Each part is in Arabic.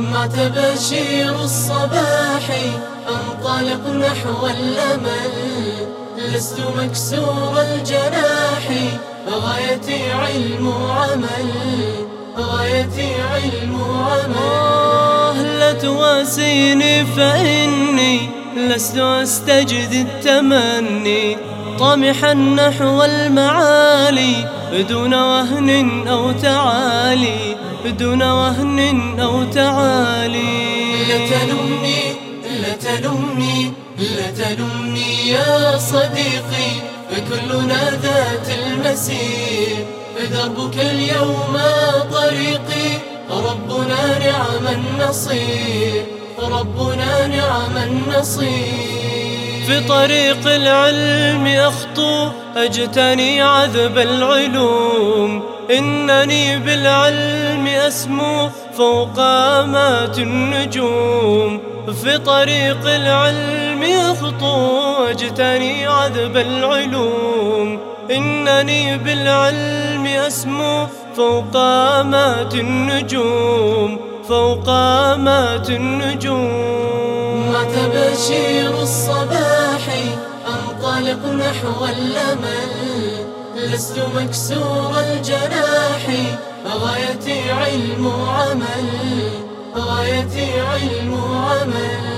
مات بشير الصباح انطلق نحو الأمل لست مكسور الجناح غايتي علم وعمل غايتي علم وعمل آه، لا تواسيني فإني لست أستجد التمني. طامحا نحو المعالي بدون وهن أو تعالي. بدون وهن أو تعالي. لا تلمني لا تلمني لا تلمني يا صديقي فكلنا ذات المسير. فدربك اليوم طريقي ربنا نعم النصير. ربنا نعم النصير. في طريق العلم أخطو أجتني عذب العلوم. إنني بالعلم أسمو فوق آمات النجوم. في طريق العلم أخطو واجتني عذب العلوم. إنني بالعلم أسمو فوق آمات النجوم. فوق آمات النجوم. وتبشير الصباح أنطلق نحو الأمل لست مكسور الجناح غايتي علم وعمل غايتي علم وعمل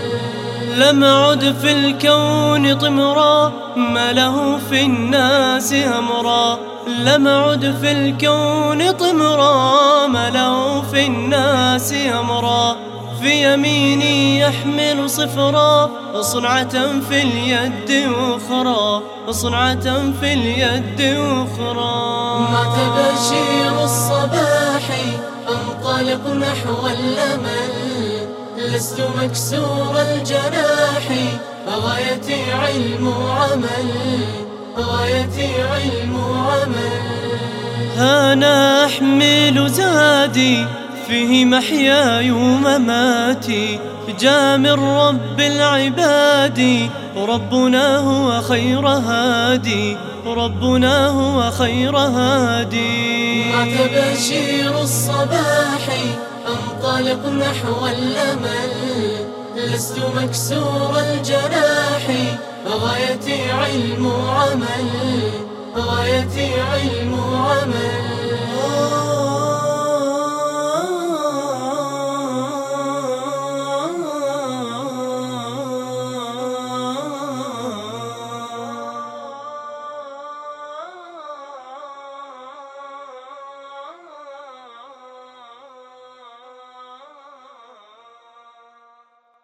لم عد في الكون طمرا ما له في الناس أمرا. لم عد في الكون طمرا ما له في الناس أمرا. في يميني يحمل صفرا صنعة في اليد أخرى صنعة في اليد أخرى. ما تبشير الصباح أنطلق نحو الأمل لست مكسور الجناح غايتي علم وعمل غايتي علم وعمل أنا أحمل زادي فيه محياي ومماتي جام رب العباد. ربنا هو خير هادي. ربنا هو خير هادي. مع تباشير الصباح انطلق نحو الأمل. لست مكسور الجناح غايتي علم وعمل غايتي علم وعمل